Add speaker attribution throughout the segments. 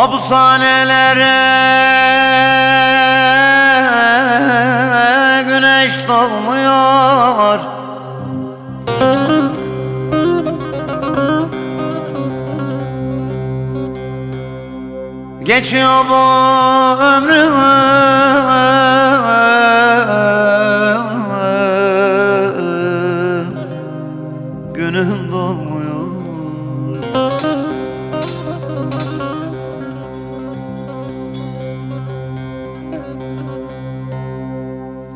Speaker 1: Mabushanelere güneş doğmuyor. Geçiyor bu ömrüm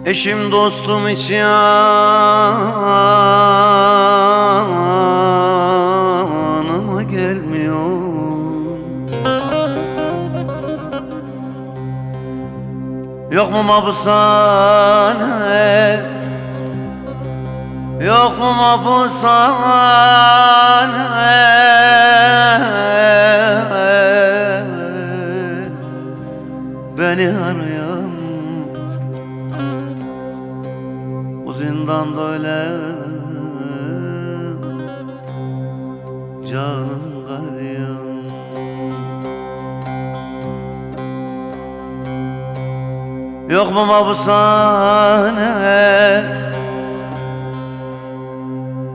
Speaker 1: Eşim dostum hiç yanıma gelmiyor. Yok mu mabusane Yok mu mabusane Bu zindanda öyle Canım gardiyan. Yok mu mabusane?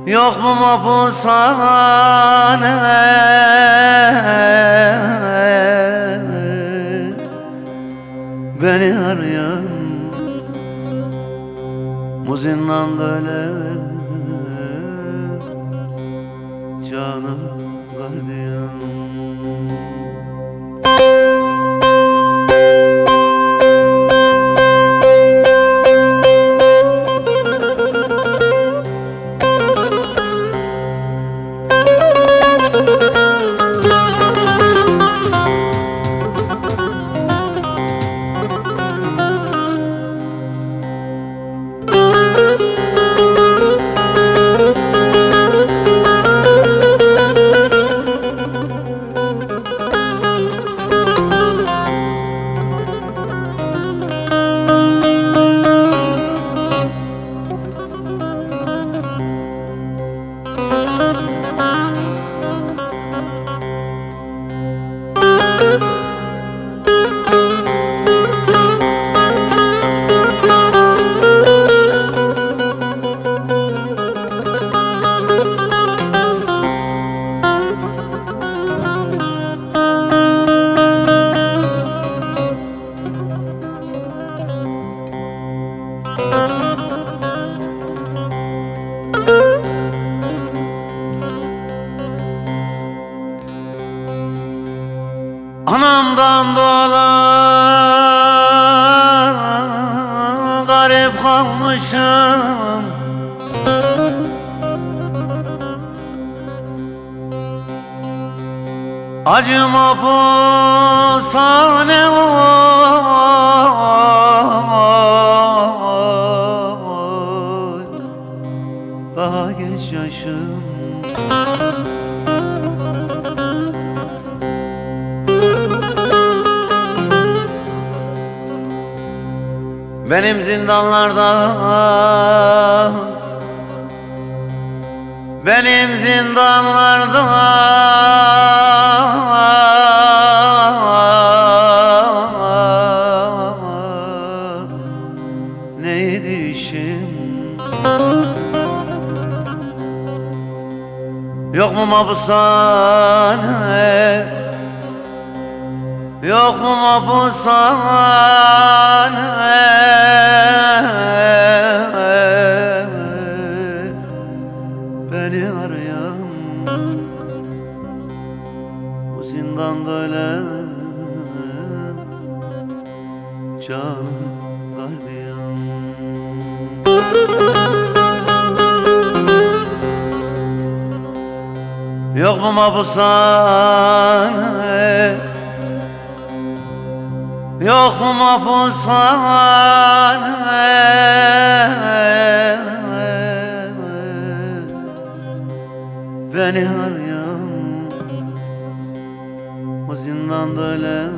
Speaker 1: Yok mu mabusane? Beni arayan Bu zindanda öyle Canım gardiyan Anamdan dolan garip kalmışım. Acıma bu sahne oy Benim zindanlarda. Benim zindanlarda. Neydi işim? Yok mu mabusane Yok mu mabusane Beni arayan Bu zindanda öyle Canım gardiyan Yok mu mabusane Yok mu mabusane Beni arayan O zindanda öyle